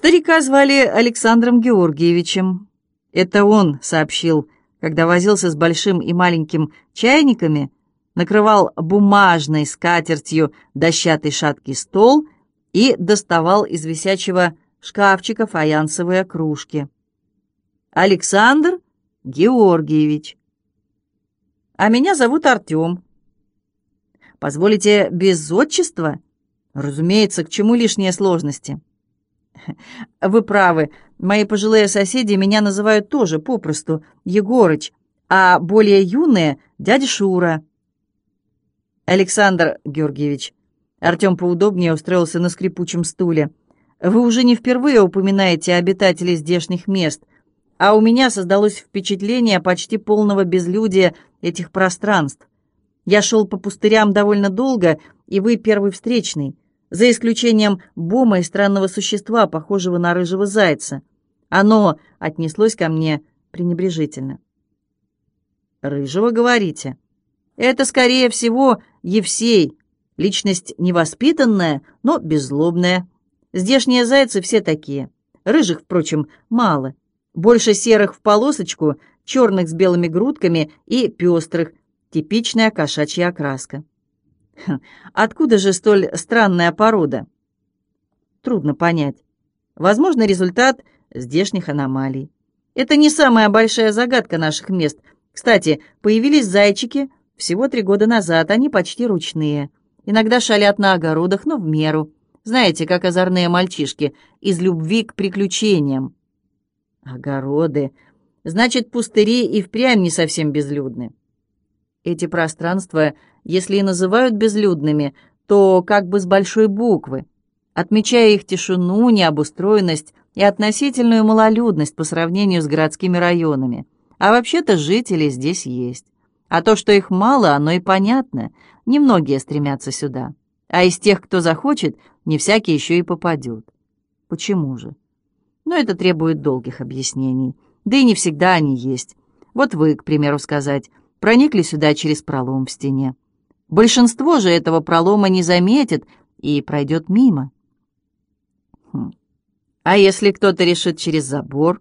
Старика звали Александром Георгиевичем. Это он сообщил, когда возился с большим и маленьким чайниками, накрывал бумажной скатертью дощатый шаткий стол и доставал из висячего шкафчика фаянсовые кружки. Александр Георгиевич. А меня зовут Артем. Позволите без отчества? Разумеется, к чему лишние сложности? Вы правы, мои пожилые соседи меня называют тоже попросту Егорыч, а более юные — дядя Шура. Александр Георгиевич. Артем поудобнее устроился на скрипучем стуле. Вы уже не впервые упоминаете обитателей здешних мест, а у меня создалось впечатление почти полного безлюдия этих пространств. Я шел по пустырям довольно долго, и вы первый встречный за исключением бома и странного существа, похожего на рыжего зайца. Оно отнеслось ко мне пренебрежительно. «Рыжего, говорите?» «Это, скорее всего, Евсей, личность невоспитанная, но беззлобная. Здешние зайцы все такие. Рыжих, впрочем, мало. Больше серых в полосочку, черных с белыми грудками и пестрых, типичная кошачья окраска. Откуда же столь странная порода? Трудно понять. Возможно, результат здешних аномалий. Это не самая большая загадка наших мест. Кстати, появились зайчики всего три года назад, они почти ручные. Иногда шалят на огородах, но в меру. Знаете, как озорные мальчишки, из любви к приключениям. Огороды. Значит, пустыри и впрямь не совсем безлюдны. Эти пространства если и называют безлюдными, то как бы с большой буквы, отмечая их тишину, необустроенность и относительную малолюдность по сравнению с городскими районами. А вообще-то жители здесь есть. А то, что их мало, оно и понятно. Немногие стремятся сюда. А из тех, кто захочет, не всякий еще и попадет. Почему же? Но это требует долгих объяснений. Да и не всегда они есть. Вот вы, к примеру, сказать, проникли сюда через пролом в стене. Большинство же этого пролома не заметит и пройдет мимо. Хм. А если кто-то решит через забор?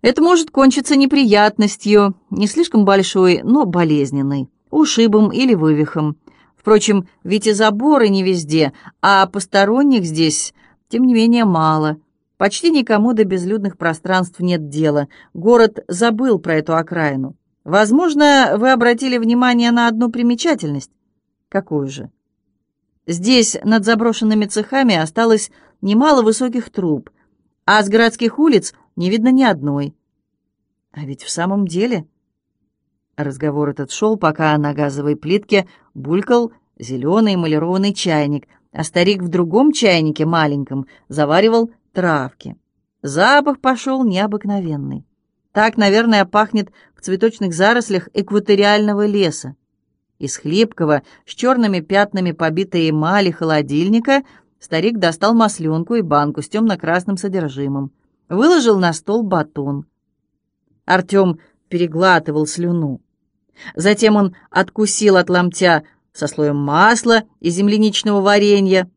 Это может кончиться неприятностью, не слишком большой, но болезненной, ушибом или вывихом. Впрочем, ведь и заборы не везде, а посторонних здесь, тем не менее, мало. Почти никому до безлюдных пространств нет дела. Город забыл про эту окраину. Возможно, вы обратили внимание на одну примечательность. Какую же? Здесь над заброшенными цехами осталось немало высоких труб, а с городских улиц не видно ни одной. А ведь в самом деле... Разговор этот шел, пока на газовой плитке булькал зеленый эмалированный чайник, а старик в другом чайнике, маленьком, заваривал травки. Запах пошел необыкновенный. Так, наверное, пахнет в цветочных зарослях экваториального леса. Из хлипкого, с черными пятнами побитой эмали холодильника старик достал масленку и банку с темно-красным содержимым. Выложил на стол батон. Артем переглатывал слюну. Затем он откусил от ломтя со слоем масла и земляничного варенья,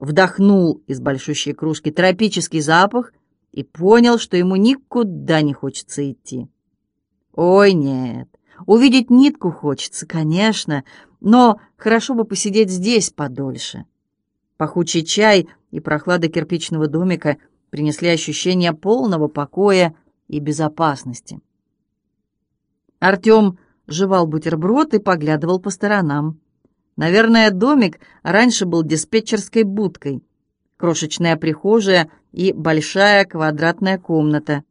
вдохнул из большущей кружки тропический запах — и понял, что ему никуда не хочется идти. Ой, нет, увидеть нитку хочется, конечно, но хорошо бы посидеть здесь подольше. Пахучий чай и прохлада кирпичного домика принесли ощущение полного покоя и безопасности. Артем жевал бутерброд и поглядывал по сторонам. Наверное, домик раньше был диспетчерской будкой — крошечная прихожая и большая квадратная комната.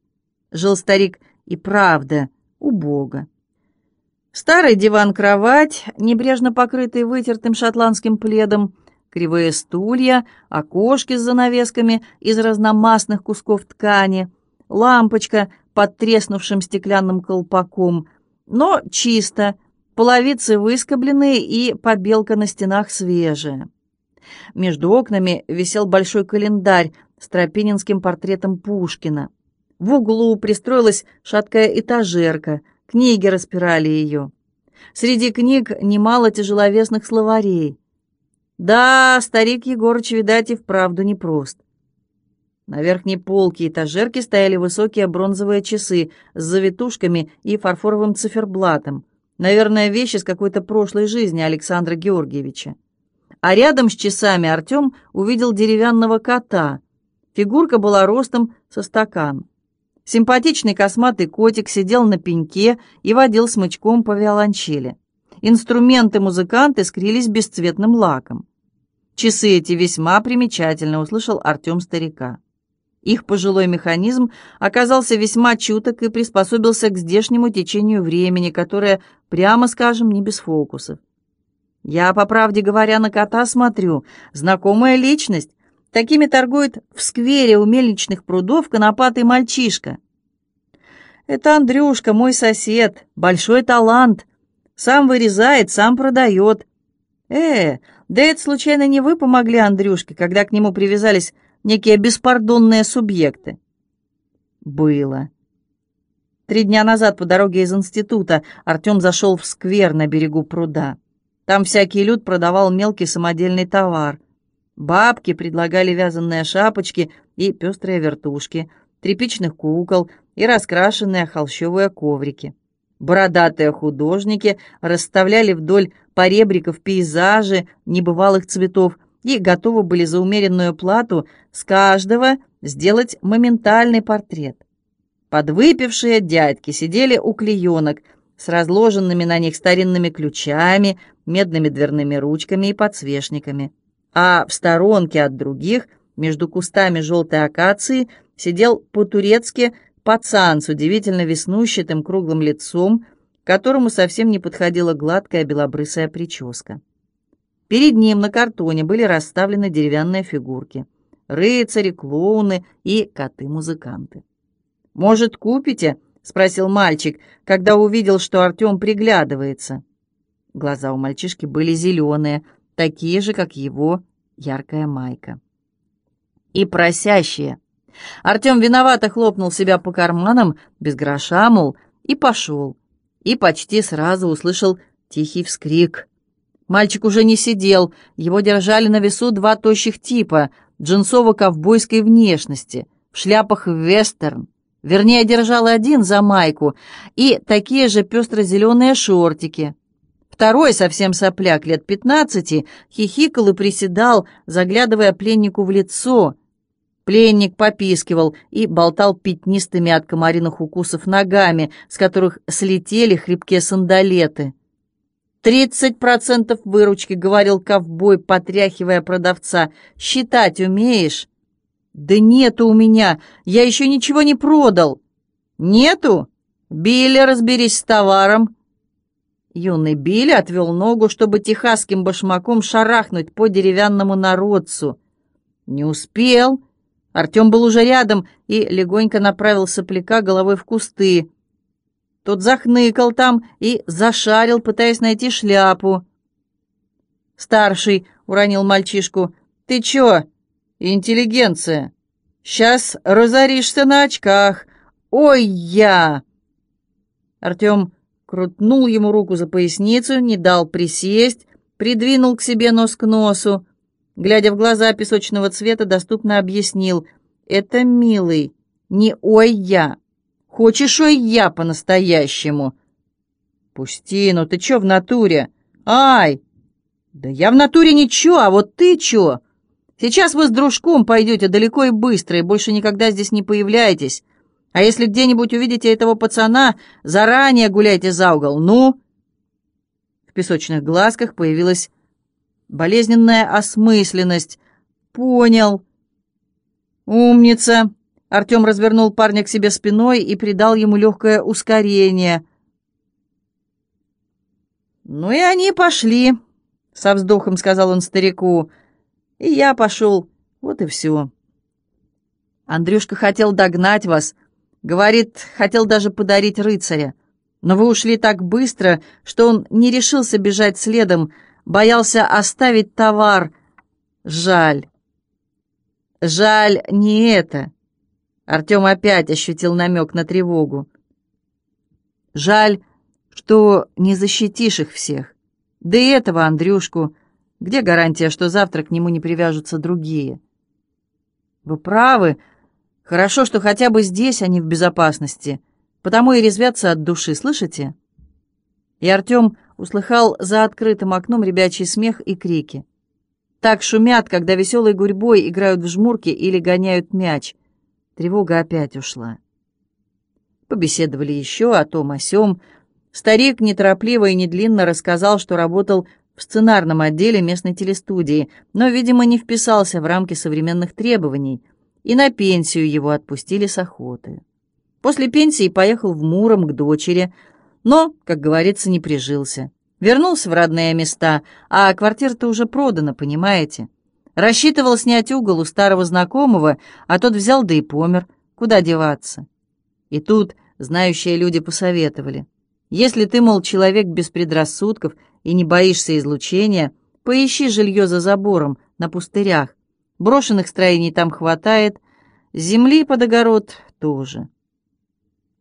Жил старик и правда убого. Старый диван-кровать, небрежно покрытый вытертым шотландским пледом, кривые стулья, окошки с занавесками из разномастных кусков ткани, лампочка под треснувшим стеклянным колпаком, но чисто, половицы выскоблены и побелка на стенах свежая. Между окнами висел большой календарь с тропининским портретом Пушкина. В углу пристроилась шаткая этажерка, книги распирали ее. Среди книг немало тяжеловесных словарей. Да, старик Егорыч, видать, и вправду непрост. На верхней полке этажерки стояли высокие бронзовые часы с завитушками и фарфоровым циферблатом. Наверное, вещи с какой-то прошлой жизни Александра Георгиевича. А рядом с часами Артем увидел деревянного кота. Фигурка была ростом со стакан. Симпатичный косматый котик сидел на пеньке и водил смычком по виолончели. Инструменты-музыканты скрились бесцветным лаком. Часы эти весьма примечательно, услышал Артем старика. Их пожилой механизм оказался весьма чуток и приспособился к здешнему течению времени, которое, прямо скажем, не без фокусов. Я, по правде говоря, на кота смотрю. Знакомая личность. Такими торгует в сквере у мельничных прудов конопатый мальчишка. Это Андрюшка, мой сосед, большой талант. Сам вырезает, сам продает. Э, да это случайно не вы помогли Андрюшке, когда к нему привязались некие беспардонные субъекты? Было. Три дня назад по дороге из института Артем зашел в сквер на берегу пруда. Там всякий люд продавал мелкий самодельный товар. Бабки предлагали вязаные шапочки и пестрые вертушки, тряпичных кукол и раскрашенные холщовые коврики. Бородатые художники расставляли вдоль поребриков пейзажи небывалых цветов и готовы были за умеренную плату с каждого сделать моментальный портрет. Подвыпившие дядьки сидели у клеенок с разложенными на них старинными ключами, медными дверными ручками и подсвечниками. А в сторонке от других, между кустами желтой акации, сидел по-турецки пацан с удивительно веснущатым круглым лицом, которому совсем не подходила гладкая белобрысая прическа. Перед ним на картоне были расставлены деревянные фигурки — рыцари, клоуны и коты-музыканты. «Может, купите?» — спросил мальчик, когда увидел, что Артем приглядывается. Глаза у мальчишки были зеленые, такие же, как его яркая майка. И просящие. Артем виновато хлопнул себя по карманам, без гроша, мол, и пошел. И почти сразу услышал тихий вскрик. Мальчик уже не сидел, его держали на весу два тощих типа, джинсово-ковбойской внешности, в шляпах вестерн. Вернее, держал один за майку и такие же пестро-зеленые шортики. Второй, совсем сопляк, лет пятнадцати, хихикал и приседал, заглядывая пленнику в лицо. Пленник попискивал и болтал пятнистыми от комариных укусов ногами, с которых слетели хрипкие сандалеты. «Тридцать процентов выручки», — говорил ковбой, потряхивая продавца. «Считать умеешь?» «Да нету у меня, я еще ничего не продал». «Нету? Билли, разберись с товаром». Юный Билли отвел ногу, чтобы техасским башмаком шарахнуть по деревянному народцу. Не успел. Артем был уже рядом и легонько направил сопляка головой в кусты. Тот захныкал там и зашарил, пытаясь найти шляпу. Старший уронил мальчишку. «Ты чё, интеллигенция? Сейчас разоришься на очках. Ой, я!» Артем крутнул ему руку за поясницу, не дал присесть, придвинул к себе нос к носу. Глядя в глаза песочного цвета, доступно объяснил. «Это милый, не ой я. Хочешь ой я по-настоящему?» «Пусти, ну ты чё в натуре? Ай!» «Да я в натуре ничего, а вот ты чё? Сейчас вы с дружком пойдете далеко и быстро, и больше никогда здесь не появляйтесь. А если где-нибудь увидите этого пацана, заранее гуляйте за угол. Ну?» В песочных глазках появилась болезненная осмысленность. «Понял». «Умница!» Артем развернул парня к себе спиной и придал ему легкое ускорение. «Ну и они пошли», — со вздохом сказал он старику. «И я пошел. Вот и все». «Андрюшка хотел догнать вас», Говорит, хотел даже подарить рыцаря. Но вы ушли так быстро, что он не решился бежать следом, боялся оставить товар. Жаль. Жаль не это. Артем опять ощутил намек на тревогу. Жаль, что не защитишь их всех. Да и этого Андрюшку. Где гарантия, что завтра к нему не привяжутся другие? Вы правы, Хорошо, что хотя бы здесь они в безопасности, потому и резвятся от души, слышите? И Артем услыхал за открытым окном ребячий смех и крики. Так шумят, когда веселой гурьбой играют в жмурки или гоняют мяч. Тревога опять ушла. Побеседовали еще о том, о сём. Старик неторопливо и недлинно рассказал, что работал в сценарном отделе местной телестудии, но, видимо, не вписался в рамки современных требований, и на пенсию его отпустили с охоты. После пенсии поехал в Муром к дочери, но, как говорится, не прижился. Вернулся в родные места, а квартира-то уже продана, понимаете? Рассчитывал снять угол у старого знакомого, а тот взял да и помер. Куда деваться? И тут знающие люди посоветовали. Если ты, мол, человек без предрассудков и не боишься излучения, поищи жилье за забором, на пустырях. Брошенных строений там хватает, земли под огород тоже.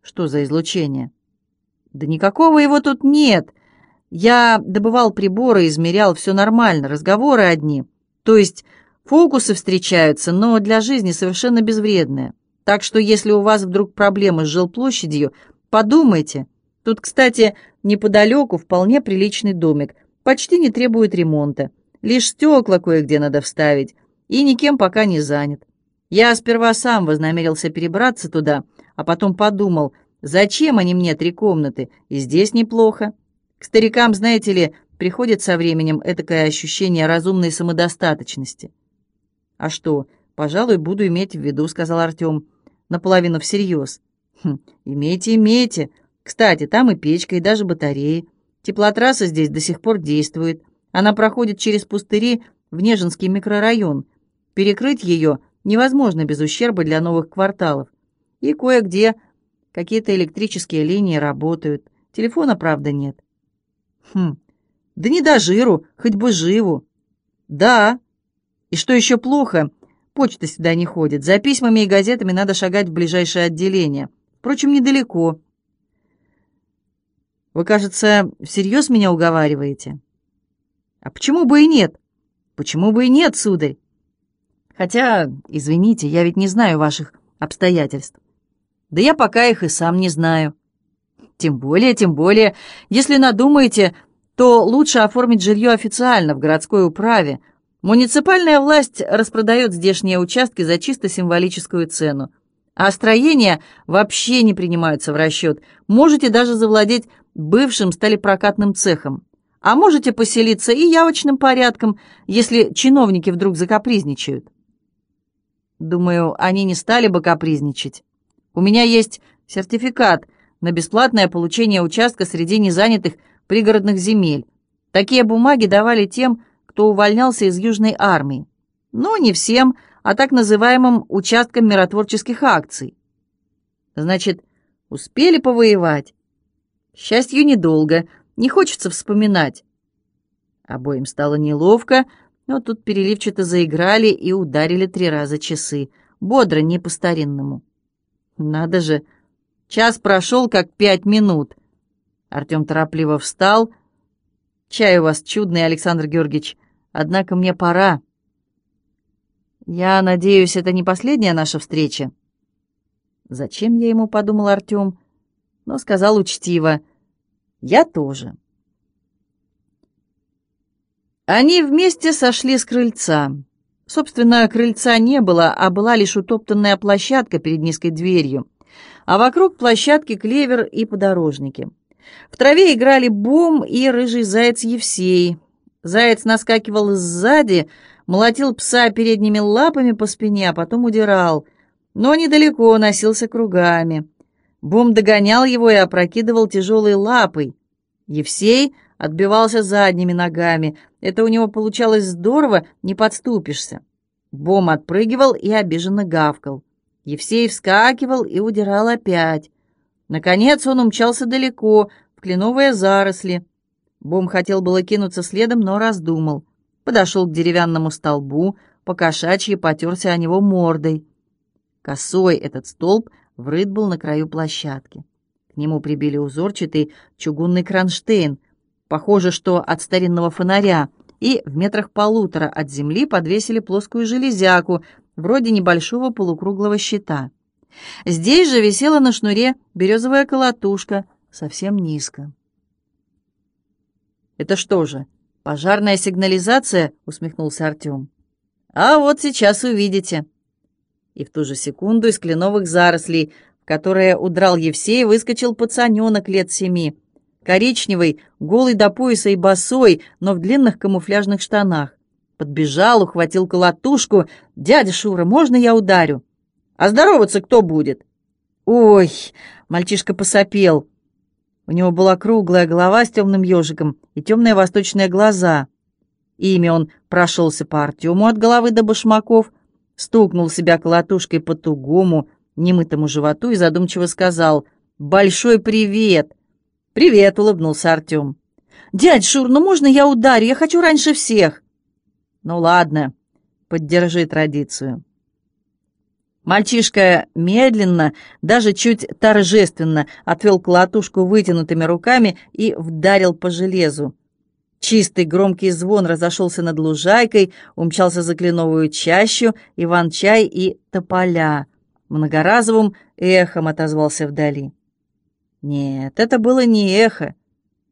Что за излучение? Да никакого его тут нет. Я добывал приборы, измерял, все нормально, разговоры одни. То есть фокусы встречаются, но для жизни совершенно безвредные. Так что если у вас вдруг проблемы с жилплощадью, подумайте. Тут, кстати, неподалеку вполне приличный домик, почти не требует ремонта. Лишь стекла кое-где надо вставить, и никем пока не занят. Я сперва сам вознамерился перебраться туда, а потом подумал, зачем они мне три комнаты, и здесь неплохо. К старикам, знаете ли, приходит со временем этакое ощущение разумной самодостаточности. «А что, пожалуй, буду иметь в виду», — сказал Артем, наполовину всерьез. «Хм, имейте, имейте. Кстати, там и печка, и даже батареи. Теплотрасса здесь до сих пор действует. Она проходит через пустыри в Нежинский микрорайон. Перекрыть ее невозможно без ущерба для новых кварталов. И кое-где какие-то электрические линии работают. Телефона, правда, нет. Хм, да не до жиру, хоть бы живу. Да. И что еще плохо, почта сюда не ходит. За письмами и газетами надо шагать в ближайшее отделение. Впрочем, недалеко. Вы, кажется, всерьез меня уговариваете? А почему бы и нет? Почему бы и нет, сударь? Хотя, извините, я ведь не знаю ваших обстоятельств. Да я пока их и сам не знаю. Тем более, тем более, если надумаете, то лучше оформить жилье официально в городской управе. Муниципальная власть распродает здешние участки за чисто символическую цену. А строения вообще не принимаются в расчет. Можете даже завладеть бывшим сталепрокатным цехом. А можете поселиться и явочным порядком, если чиновники вдруг закапризничают. Думаю, они не стали бы капризничать. У меня есть сертификат на бесплатное получение участка среди незанятых пригородных земель. Такие бумаги давали тем, кто увольнялся из Южной армии. Но не всем, а так называемым участкам миротворческих акций. Значит, успели повоевать? Счастью, недолго, не хочется вспоминать. Обоим стало неловко, но тут переливчато заиграли и ударили три раза часы, бодро, не по-старинному. Надо же, час прошел, как пять минут. Артем торопливо встал. «Чай у вас чудный, Александр Георгиевич, однако мне пора». «Я надеюсь, это не последняя наша встреча?» «Зачем я ему?» — подумал Артем, но сказал учтиво. «Я тоже». Они вместе сошли с крыльца. Собственно, крыльца не было, а была лишь утоптанная площадка перед низкой дверью, а вокруг площадки клевер и подорожники. В траве играли Бом и рыжий заяц Евсей. Заяц наскакивал сзади, молотил пса передними лапами по спине, а потом удирал, но недалеко носился кругами. Бом догонял его и опрокидывал тяжелой лапой. Евсей отбивался задними ногами. Это у него получалось здорово, не подступишься. Бом отпрыгивал и обиженно гавкал. Евсей вскакивал и удирал опять. Наконец он умчался далеко, в кленовые заросли. Бом хотел было кинуться следом, но раздумал. Подошел к деревянному столбу, покошачьи потерся о него мордой. Косой этот столб врыт был на краю площадки. К нему прибили узорчатый чугунный кронштейн, похоже, что от старинного фонаря, и в метрах полутора от земли подвесили плоскую железяку, вроде небольшого полукруглого щита. Здесь же висела на шнуре березовая колотушка, совсем низко. «Это что же, пожарная сигнализация?» — усмехнулся Артем. «А вот сейчас увидите». И в ту же секунду из кленовых зарослей, в которые удрал Евсей, выскочил пацаненок лет семи, коричневый, голый до пояса и босой, но в длинных камуфляжных штанах. Подбежал, ухватил колотушку. «Дядя Шура, можно я ударю?» «А здороваться кто будет?» «Ой!» — мальчишка посопел. У него была круглая голова с темным ежиком и темные восточные глаза. Ими он прошелся по Артему от головы до башмаков, стукнул себя колотушкой по тугому, немытому животу и задумчиво сказал «Большой привет!» «Привет!» — улыбнулся Артем. «Дядь Шур, ну можно я ударю? Я хочу раньше всех!» «Ну ладно, поддержи традицию». Мальчишка медленно, даже чуть торжественно отвел колотушку вытянутыми руками и вдарил по железу. Чистый громкий звон разошелся над лужайкой, умчался за кленовую чащу, иван-чай и тополя. Многоразовым эхом отозвался вдали. Нет, это было не эхо.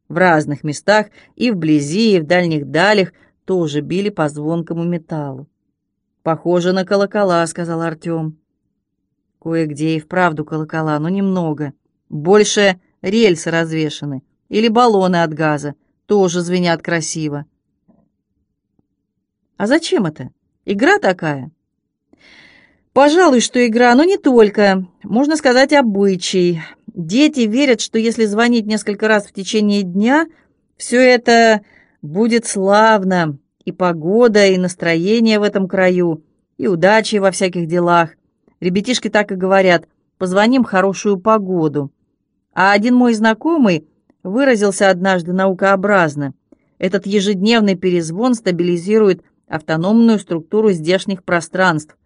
В разных местах, и вблизи, и в дальних далях, тоже били по звонкому металлу. «Похоже на колокола», — сказал Артем. Кое-где и вправду колокола, но немного. Больше рельсы развешаны. Или баллоны от газа. Тоже звенят красиво. А зачем это? Игра такая? Пожалуй, что игра, но не только. Можно сказать, обычай. Дети верят, что если звонить несколько раз в течение дня, все это будет славно. И погода, и настроение в этом краю, и удачи во всяких делах. Ребятишки так и говорят, позвоним хорошую погоду. А один мой знакомый выразился однажды наукообразно. Этот ежедневный перезвон стабилизирует автономную структуру здешних пространств.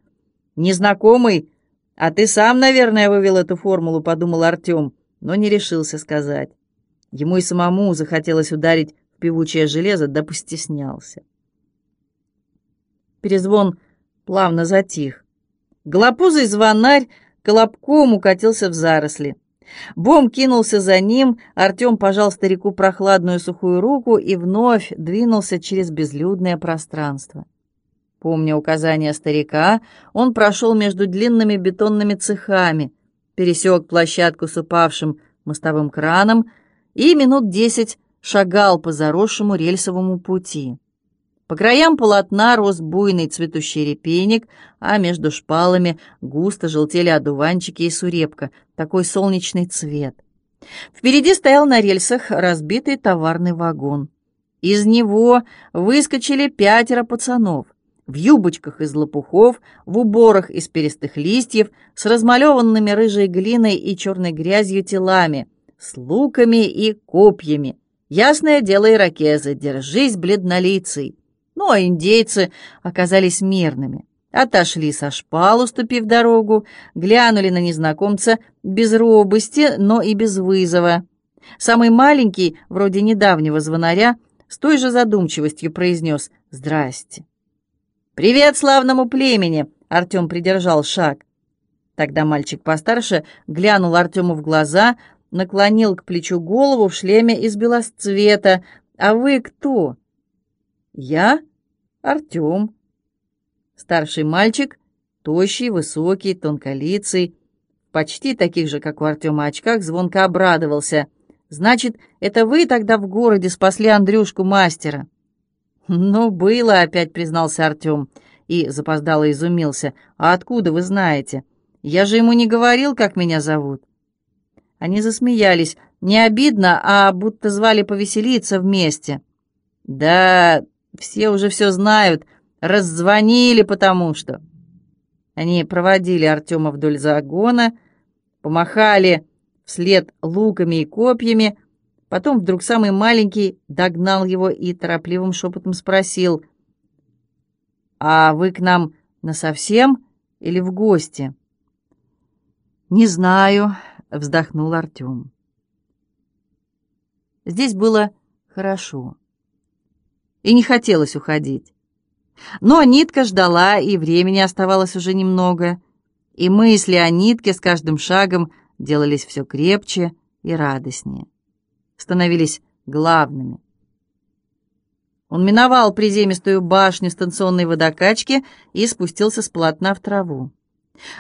Незнакомый «А ты сам, наверное, вывел эту формулу», — подумал Артем, но не решился сказать. Ему и самому захотелось ударить в певучее железо, да постеснялся. Перезвон плавно затих. Голопузый звонарь колобком укатился в заросли. Бом кинулся за ним, Артем пожал старику прохладную сухую руку и вновь двинулся через безлюдное пространство. Помня указания старика, он прошел между длинными бетонными цехами, пересек площадку с упавшим мостовым краном и минут десять шагал по заросшему рельсовому пути. По краям полотна рос буйный цветущий репейник, а между шпалами густо желтели одуванчики и сурепка, такой солнечный цвет. Впереди стоял на рельсах разбитый товарный вагон. Из него выскочили пятеро пацанов в юбочках из лопухов, в уборах из перистых листьев, с размалеванными рыжей глиной и черной грязью телами, с луками и копьями. Ясное дело, иракезы, держись, бледнолицый. Ну, а индейцы оказались мирными. Отошли со шпал, уступив дорогу, глянули на незнакомца без робости, но и без вызова. Самый маленький, вроде недавнего звонаря, с той же задумчивостью произнес «Здрасте». «Привет славному племени!» — Артем придержал шаг. Тогда мальчик постарше глянул Артему в глаза, наклонил к плечу голову в шлеме из белосцвета. «А вы кто?» «Я Артем». Старший мальчик, тощий, высокий, тонколицый, почти таких же, как у Артема очках, звонко обрадовался. «Значит, это вы тогда в городе спасли Андрюшку мастера?» «Ну, было», — опять признался Артем и запоздало изумился. «А откуда вы знаете? Я же ему не говорил, как меня зовут». Они засмеялись. Не обидно, а будто звали повеселиться вместе. «Да, все уже все знают. Раззвонили, потому что...» Они проводили Артема вдоль загона, помахали вслед луками и копьями, Потом вдруг самый маленький догнал его и торопливым шепотом спросил, «А вы к нам насовсем или в гости?» «Не знаю», — вздохнул Артем. Здесь было хорошо. И не хотелось уходить. Но нитка ждала, и времени оставалось уже немного, и мысли о нитке с каждым шагом делались все крепче и радостнее, становились главными. Он миновал приземистую башню станционной водокачки и спустился с полотна в траву.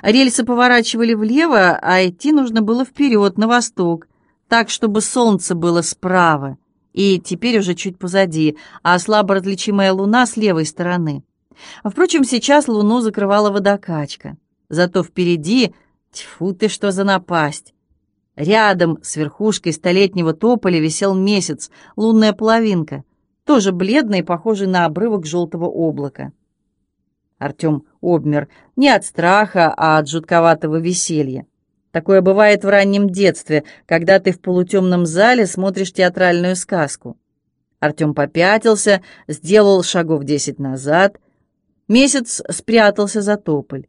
Рельсы поворачивали влево, а идти нужно было вперед, на восток, так, чтобы солнце было справа, и теперь уже чуть позади, а слабо различимая луна с левой стороны. Впрочем, сейчас луну закрывала водокачка. Зато впереди, тьфу ты, что за напасть! Рядом с верхушкой столетнего тополя висел месяц, лунная половинка, тоже бледный похожий на обрывок желтого облака. Артем обмер не от страха, а от жутковатого веселья. Такое бывает в раннем детстве, когда ты в полутемном зале смотришь театральную сказку. Артем попятился, сделал шагов десять назад. Месяц спрятался за тополь.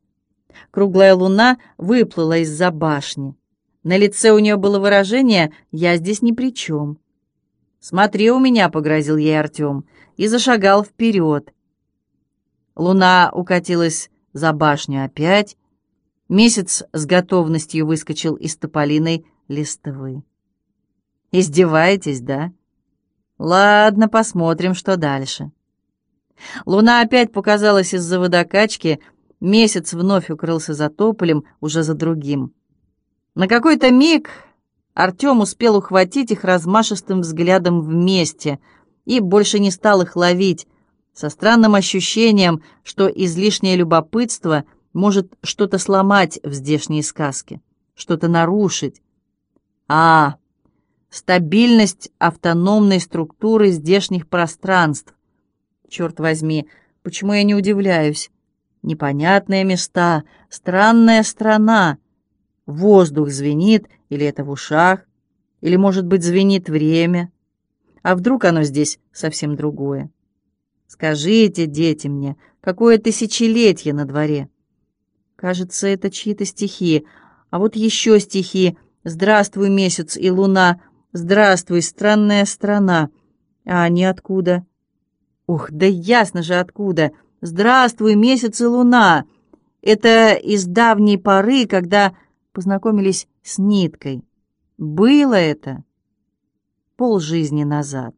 Круглая луна выплыла из-за башни. На лице у нее было выражение «я здесь ни при чем». «Смотри у меня», — погрозил ей Артем, и зашагал вперед. Луна укатилась за башню опять, Месяц с готовностью выскочил из тополиной листвы. «Издеваетесь, да? Ладно, посмотрим, что дальше». Луна опять показалась из-за водокачки, месяц вновь укрылся за тополем, уже за другим. На какой-то миг Артем успел ухватить их размашистым взглядом вместе и больше не стал их ловить, со странным ощущением, что излишнее любопытство — может что-то сломать в здешней сказке, что-то нарушить. А, стабильность автономной структуры здешних пространств. Черт возьми, почему я не удивляюсь? Непонятные места, странная страна. Воздух звенит, или это в ушах, или, может быть, звенит время. А вдруг оно здесь совсем другое? Скажите, дети мне, какое тысячелетие на дворе? Кажется, это чьи-то стихи. А вот еще стихи. «Здравствуй, месяц и луна! Здравствуй, странная страна!» А они откуда? Ух, да ясно же откуда! «Здравствуй, месяц и луна!» Это из давней поры, когда познакомились с ниткой. Было это полжизни назад.